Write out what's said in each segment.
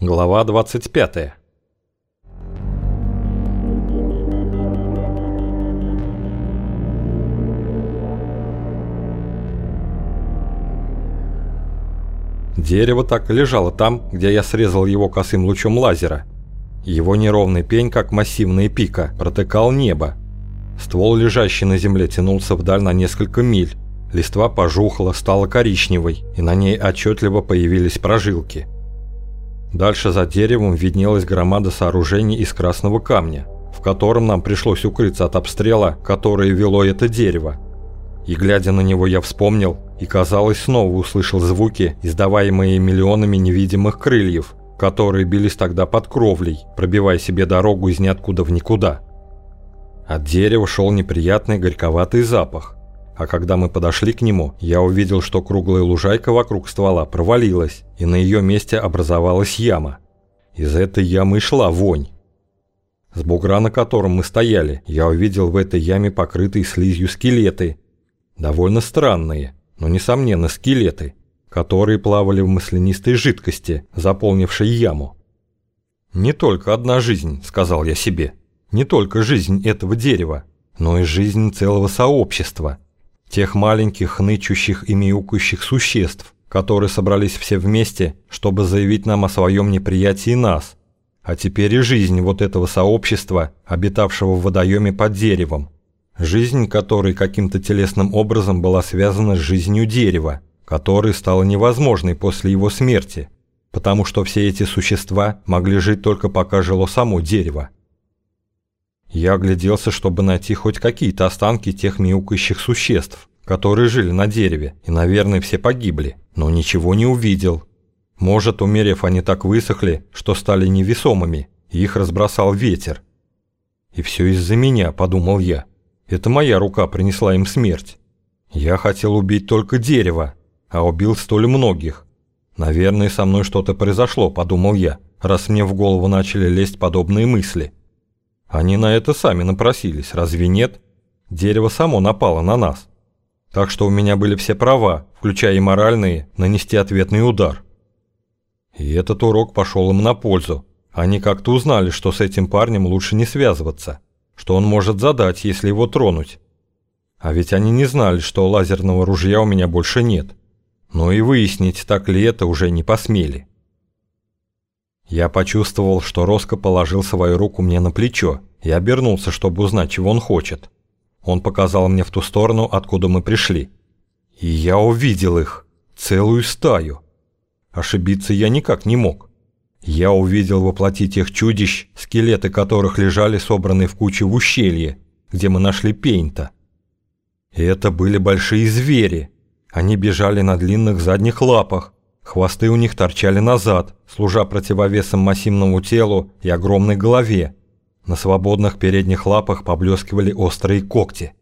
Глава 25. Дерево так и лежало там, где я срезал его косым лучом лазера. Его неровный пень, как массивная пика, протыкал небо. Ствол, лежащий на земле, тянулся вдаль на несколько миль. Листва пожухла, стала коричневой, и на ней отчетливо появились прожилки – Дальше за деревом виднелась громада сооружений из красного камня, в котором нам пришлось укрыться от обстрела, которое вело это дерево. И глядя на него я вспомнил, и казалось снова услышал звуки, издаваемые миллионами невидимых крыльев, которые бились тогда под кровлей, пробивая себе дорогу из ниоткуда в никуда. От дерева шел неприятный горьковатый запах, а когда мы подошли к нему, я увидел, что круглая лужайка вокруг ствола провалилась, и на ее месте образовалась яма. Из этой ямы шла вонь. С бугра, на котором мы стояли, я увидел в этой яме покрытые слизью скелеты. Довольно странные, но несомненно скелеты, которые плавали в маслянистой жидкости, заполнившей яму. «Не только одна жизнь», — сказал я себе, — «не только жизнь этого дерева, но и жизнь целого сообщества» тех маленьких, хнычущих и мяукающих существ, которые собрались все вместе, чтобы заявить нам о своем неприятии нас, а теперь и жизнь вот этого сообщества, обитавшего в водоеме под деревом. Жизнь которой каким-то телесным образом была связана с жизнью дерева, которая стала невозможной после его смерти, потому что все эти существа могли жить только пока жило само дерево. Я огляделся, чтобы найти хоть какие-то останки тех мяукающих существ, которые жили на дереве, и, наверное, все погибли, но ничего не увидел. Может, умерев, они так высохли, что стали невесомыми, и их разбросал ветер. И все из-за меня, подумал я. Это моя рука принесла им смерть. Я хотел убить только дерево, а убил столь многих. Наверное, со мной что-то произошло, подумал я, раз мне в голову начали лезть подобные мысли. Они на это сами напросились, разве нет? Дерево само напало на нас. Так что у меня были все права, включая и моральные, нанести ответный удар. И этот урок пошел им на пользу. Они как-то узнали, что с этим парнем лучше не связываться, что он может задать, если его тронуть. А ведь они не знали, что лазерного ружья у меня больше нет. Но и выяснить, так ли это, уже не посмели. Я почувствовал, что Роско положил свою руку мне на плечо и обернулся, чтобы узнать, чего он хочет. Он показал мне в ту сторону, откуда мы пришли. И я увидел их, целую стаю. Ошибиться я никак не мог. Я увидел воплоти тех чудищ, скелеты которых лежали собранные в кучу в ущелье, где мы нашли Пейнта. И это были большие звери. Они бежали на длинных задних лапах, Хвосты у них торчали назад, служа противовесом массивному телу и огромной голове. На свободных передних лапах поблескивали острые когти.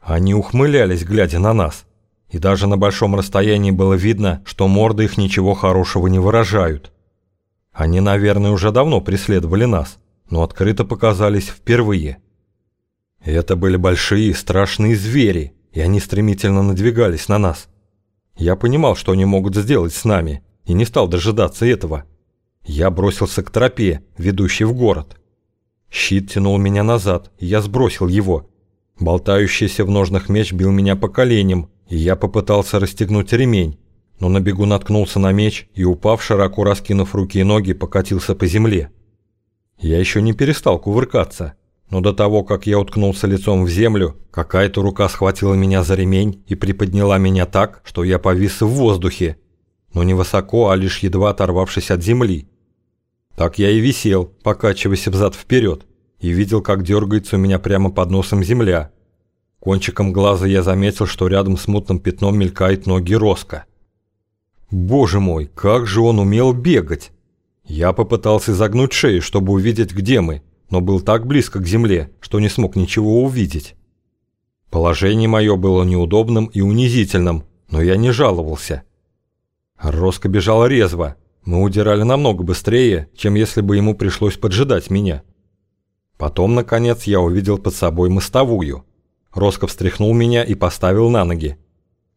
Они ухмылялись, глядя на нас. И даже на большом расстоянии было видно, что морды их ничего хорошего не выражают. Они, наверное, уже давно преследовали нас, но открыто показались впервые. Это были большие страшные звери, и они стремительно надвигались на нас. Я понимал, что они могут сделать с нами, и не стал дожидаться этого. Я бросился к тропе, ведущей в город. Щит тянул меня назад, и я сбросил его. Болтающийся в ножнах меч бил меня по коленям, и я попытался расстегнуть ремень, но на бегу наткнулся на меч и, упав, широко раскинув руки и ноги, покатился по земле. Я еще не перестал кувыркаться, но до того, как я уткнулся лицом в землю, какая-то рука схватила меня за ремень и приподняла меня так, что я повис в воздухе, но не высоко, а лишь едва оторвавшись от земли. Так я и висел, покачиваясь взад-вперед, и видел, как дергается у меня прямо под носом земля. Кончиком глаза я заметил, что рядом с мутным пятном мелькает ноги Роско. Боже мой, как же он умел бегать! Я попытался загнуть шею, чтобы увидеть, где мы, но был так близко к земле, что не смог ничего увидеть. Положение мое было неудобным и унизительным, но я не жаловался. Роско бежал резво. Мы удирали намного быстрее, чем если бы ему пришлось поджидать меня. Потом, наконец, я увидел под собой мостовую. Роско встряхнул меня и поставил на ноги.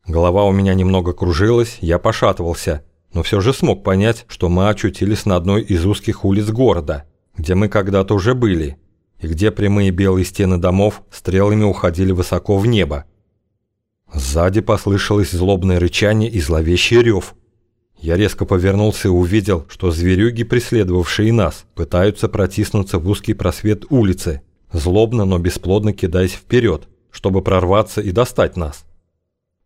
Голова у меня немного кружилась, я пошатывался, но все же смог понять, что мы очутились на одной из узких улиц города, где мы когда-то уже были, и где прямые белые стены домов стрелами уходили высоко в небо. Сзади послышалось злобное рычание и зловещий рев. Я резко повернулся и увидел, что зверюги, преследовавшие нас, пытаются протиснуться в узкий просвет улицы, злобно, но бесплодно кидаясь вперед, чтобы прорваться и достать нас.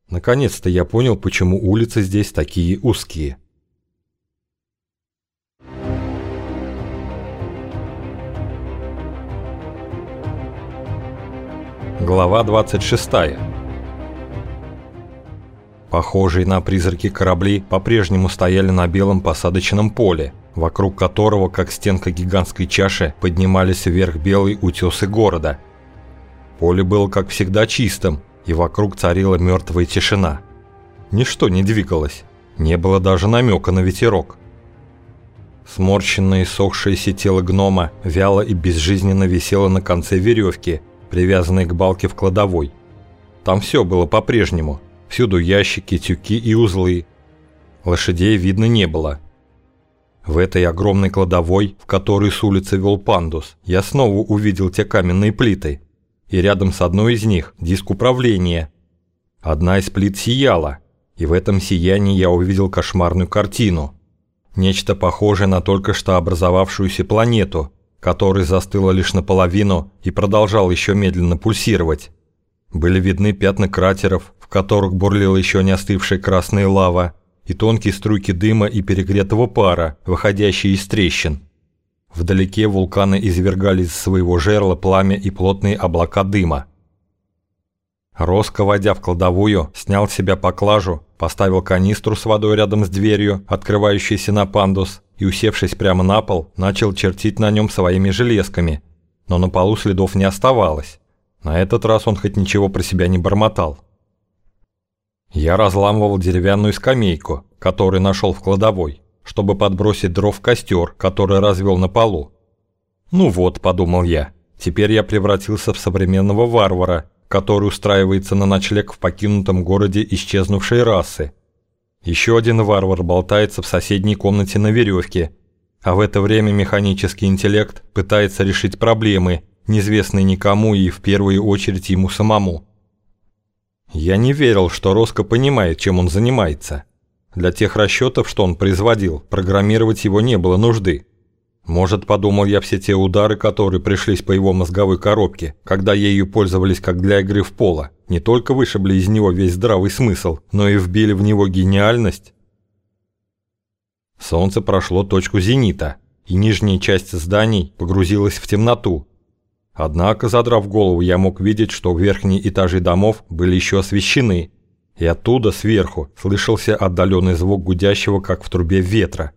Наконец-то я понял, почему улицы здесь такие узкие. Глава 26. Похожие на призраки корабли по-прежнему стояли на белом посадочном поле, вокруг которого, как стенка гигантской чаши, поднимались вверх белые утесы города. Поле было, как всегда, чистым, и вокруг царила мертвая тишина. Ничто не двигалось, не было даже намека на ветерок. Сморщенное и сохшееся тело гнома вяло и безжизненно висело на конце веревки, привязанной к балке в кладовой. Там все было по-прежнему, всюду ящики, тюки и узлы. Лошадей видно не было. В этой огромной кладовой, в которой с улицы вел пандус, я снова увидел те каменные плиты, и рядом с одной из них диск управления. Одна из плит сияла, и в этом сиянии я увидел кошмарную картину. Нечто похожее на только что образовавшуюся планету, которая застыла лишь наполовину и продолжала еще медленно пульсировать. Были видны пятна кратеров, в которых бурлила еще не остывшая красная лава, и тонкие струйки дыма и перегретого пара, выходящие из трещин. Вдалеке вулканы извергали из своего жерла пламя и плотные облака дыма. Роско, войдя в кладовую, снял с себя поклажу, поставил канистру с водой рядом с дверью, открывающейся на пандус, и, усевшись прямо на пол, начал чертить на нем своими железками. Но на полу следов не оставалось. На этот раз он хоть ничего про себя не бормотал. Я разламывал деревянную скамейку, которую нашел в кладовой чтобы подбросить дров в костер, который развел на полу. «Ну вот», – подумал я, – «теперь я превратился в современного варвара, который устраивается на ночлег в покинутом городе исчезнувшей расы. Еще один варвар болтается в соседней комнате на веревке, а в это время механический интеллект пытается решить проблемы, неизвестные никому и в первую очередь ему самому. Я не верил, что Роско понимает, чем он занимается. Для тех расчетов, что он производил, программировать его не было нужды. Может, подумал я, все те удары, которые пришлись по его мозговой коробке, когда ею пользовались как для игры в поло, не только вышибли из него весь здравый смысл, но и вбили в него гениальность. Солнце прошло точку зенита, и нижняя часть зданий погрузилась в темноту. Однако, задрав голову, я мог видеть, что верхние этажи домов были еще освещены, и оттуда, сверху, слышался отдаленный звук гудящего, как в трубе ветра.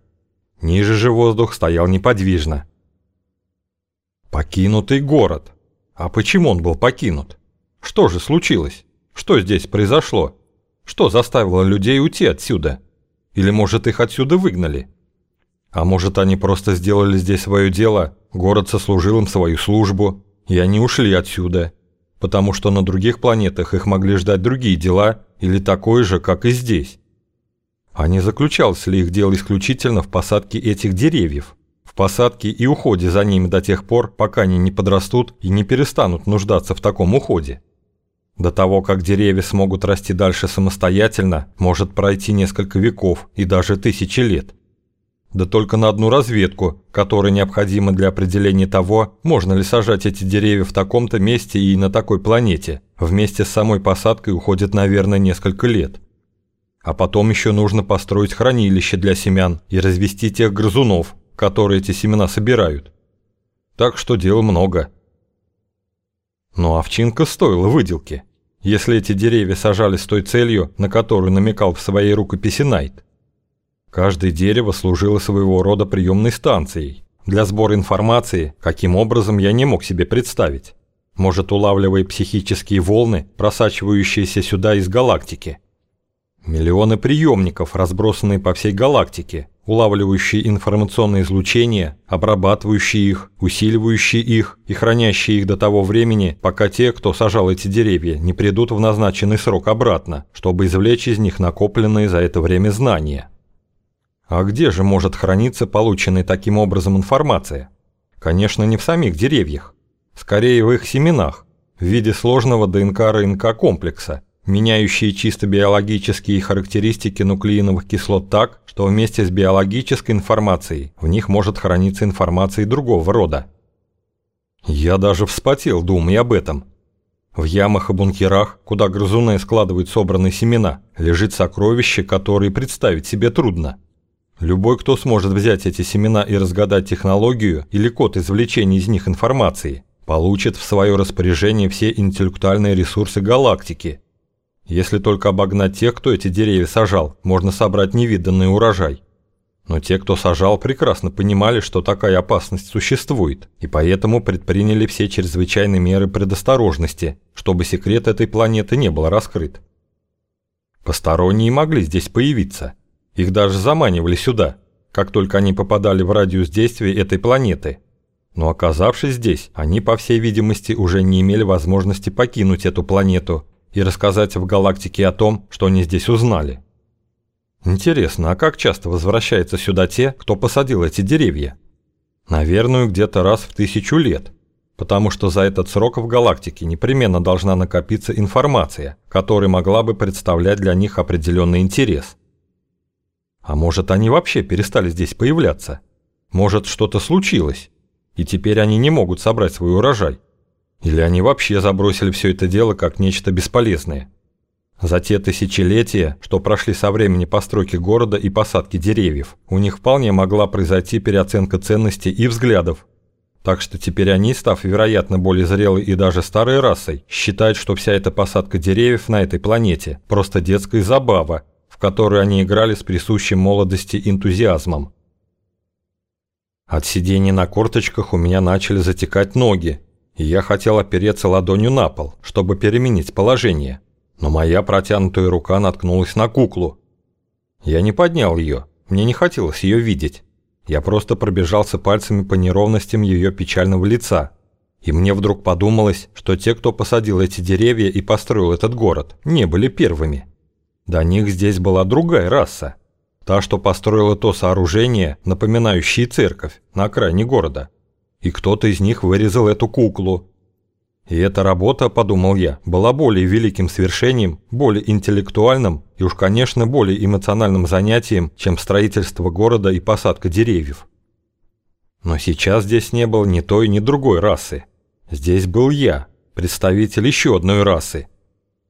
Ниже же воздух стоял неподвижно. Покинутый город. А почему он был покинут? Что же случилось? Что здесь произошло? Что заставило людей уйти отсюда? Или, может, их отсюда выгнали? А может, они просто сделали здесь свое дело, город сослужил им свою службу, и они ушли отсюда, потому что на других планетах их могли ждать другие дела или такое же, как и здесь. А не заключался ли их дело исключительно в посадке этих деревьев? В посадке и уходе за ними до тех пор, пока они не подрастут и не перестанут нуждаться в таком уходе. До того, как деревья смогут расти дальше самостоятельно, может пройти несколько веков и даже тысячи лет. Да только на одну разведку, которая необходима для определения того, можно ли сажать эти деревья в таком-то месте и на такой планете. Вместе с самой посадкой уходит, наверное, несколько лет. А потом еще нужно построить хранилище для семян и развести тех грызунов, которые эти семена собирают. Так что дел много. Но овчинка стоила выделки, если эти деревья сажали с той целью, на которую намекал в своей рукописи Найт. Каждое дерево служило своего рода приемной станцией. Для сбора информации, каким образом я не мог себе представить. Может, улавливая психические волны, просачивающиеся сюда из галактики. Миллионы приемников, разбросанные по всей галактике, улавливающие информационное излучение, обрабатывающие их, усиливающие их и хранящие их до того времени, пока те, кто сажал эти деревья, не придут в назначенный срок обратно, чтобы извлечь из них накопленные за это время знания. А где же может храниться полученная таким образом информация? Конечно, не в самих деревьях. Скорее в их семенах, в виде сложного ДНК-РНК комплекса, меняющие чисто биологические характеристики нуклеиновых кислот так, что вместе с биологической информацией в них может храниться информация другого рода. Я даже вспотел, думая об этом. В ямах и бункерах, куда грызуны складывают собранные семена, лежит сокровище, которое представить себе трудно. Любой, кто сможет взять эти семена и разгадать технологию или код извлечения из них информации, получит в свое распоряжение все интеллектуальные ресурсы галактики – если только обогнать тех, кто эти деревья сажал, можно собрать невиданный урожай. Но те, кто сажал, прекрасно понимали, что такая опасность существует, и поэтому предприняли все чрезвычайные меры предосторожности, чтобы секрет этой планеты не был раскрыт. Посторонние могли здесь появиться. Их даже заманивали сюда, как только они попадали в радиус действия этой планеты. Но оказавшись здесь, они, по всей видимости, уже не имели возможности покинуть эту планету и рассказать в галактике о том, что они здесь узнали. Интересно, а как часто возвращаются сюда те, кто посадил эти деревья? Наверное, где-то раз в тысячу лет, потому что за этот срок в галактике непременно должна накопиться информация, которая могла бы представлять для них определенный интерес. А может, они вообще перестали здесь появляться? Может, что-то случилось, и теперь они не могут собрать свой урожай? Или они вообще забросили все это дело как нечто бесполезное? За те тысячелетия, что прошли со времени постройки города и посадки деревьев, у них вполне могла произойти переоценка ценностей и взглядов. Так что теперь они, став, вероятно, более зрелой и даже старой расой, считают, что вся эта посадка деревьев на этой планете – просто детская забава, в которую они играли с присущим молодости энтузиазмом. От сидения на корточках у меня начали затекать ноги, я хотел опереться ладонью на пол, чтобы переменить положение, но моя протянутая рука наткнулась на куклу. Я не поднял ее, мне не хотелось ее видеть. Я просто пробежался пальцами по неровностям ее печального лица, и мне вдруг подумалось, что те, кто посадил эти деревья и построил этот город, не были первыми. До них здесь была другая раса. Та, что построила то сооружение, напоминающее церковь, на окраине города – и кто-то из них вырезал эту куклу. И эта работа, подумал я, была более великим свершением, более интеллектуальным и уж, конечно, более эмоциональным занятием, чем строительство города и посадка деревьев. Но сейчас здесь не было ни той, ни другой расы. Здесь был я, представитель еще одной расы.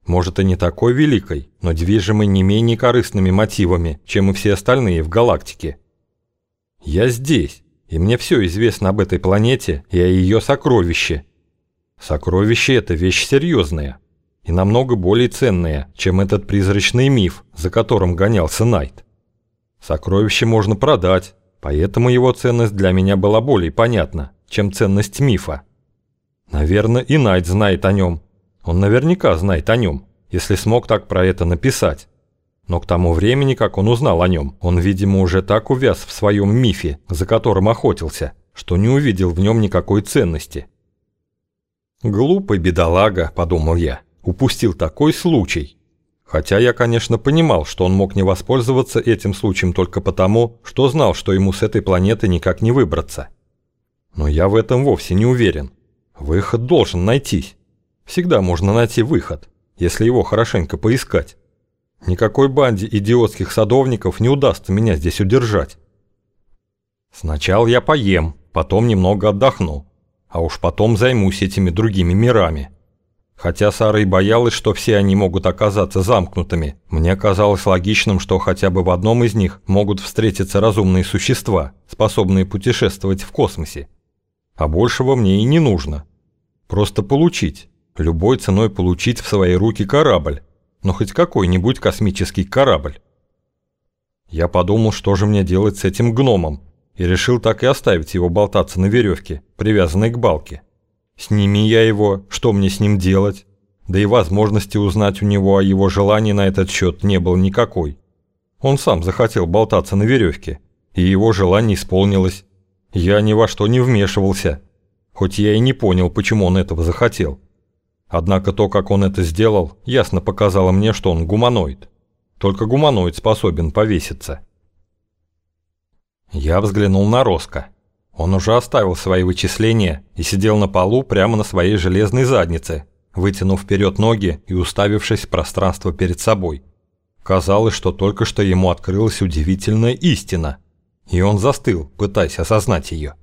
Может и не такой великой, но движимой не менее корыстными мотивами, чем и все остальные в галактике. Я здесь, и мне все известно об этой планете и о ее сокровище. Сокровище – это вещь серьезная и намного более ценная, чем этот призрачный миф, за которым гонялся Найт. Сокровище можно продать, поэтому его ценность для меня была более понятна, чем ценность мифа. Наверное, и Найт знает о нем. Он наверняка знает о нем, если смог так про это написать. Но к тому времени, как он узнал о нем, он, видимо, уже так увяз в своем мифе, за которым охотился, что не увидел в нем никакой ценности. «Глупый бедолага», – подумал я, – упустил такой случай. Хотя я, конечно, понимал, что он мог не воспользоваться этим случаем только потому, что знал, что ему с этой планеты никак не выбраться. Но я в этом вовсе не уверен. Выход должен найтись. Всегда можно найти выход, если его хорошенько поискать. Никакой банде идиотских садовников не удастся меня здесь удержать. Сначала я поем, потом немного отдохну, а уж потом займусь этими другими мирами. Хотя Сара и боялась, что все они могут оказаться замкнутыми, мне казалось логичным, что хотя бы в одном из них могут встретиться разумные существа, способные путешествовать в космосе. А большего мне и не нужно. Просто получить, любой ценой получить в свои руки корабль, но хоть какой-нибудь космический корабль. Я подумал, что же мне делать с этим гномом, и решил так и оставить его болтаться на веревке, привязанной к балке. Сними я его, что мне с ним делать? Да и возможности узнать у него о его желании на этот счет не было никакой. Он сам захотел болтаться на веревке, и его желание исполнилось. Я ни во что не вмешивался, хоть я и не понял, почему он этого захотел. Однако то, как он это сделал, ясно показало мне, что он гуманоид. Только гуманоид способен повеситься. Я взглянул на Роско. Он уже оставил свои вычисления и сидел на полу прямо на своей железной заднице, вытянув вперед ноги и уставившись в пространство перед собой. Казалось, что только что ему открылась удивительная истина, и он застыл, пытаясь осознать ее.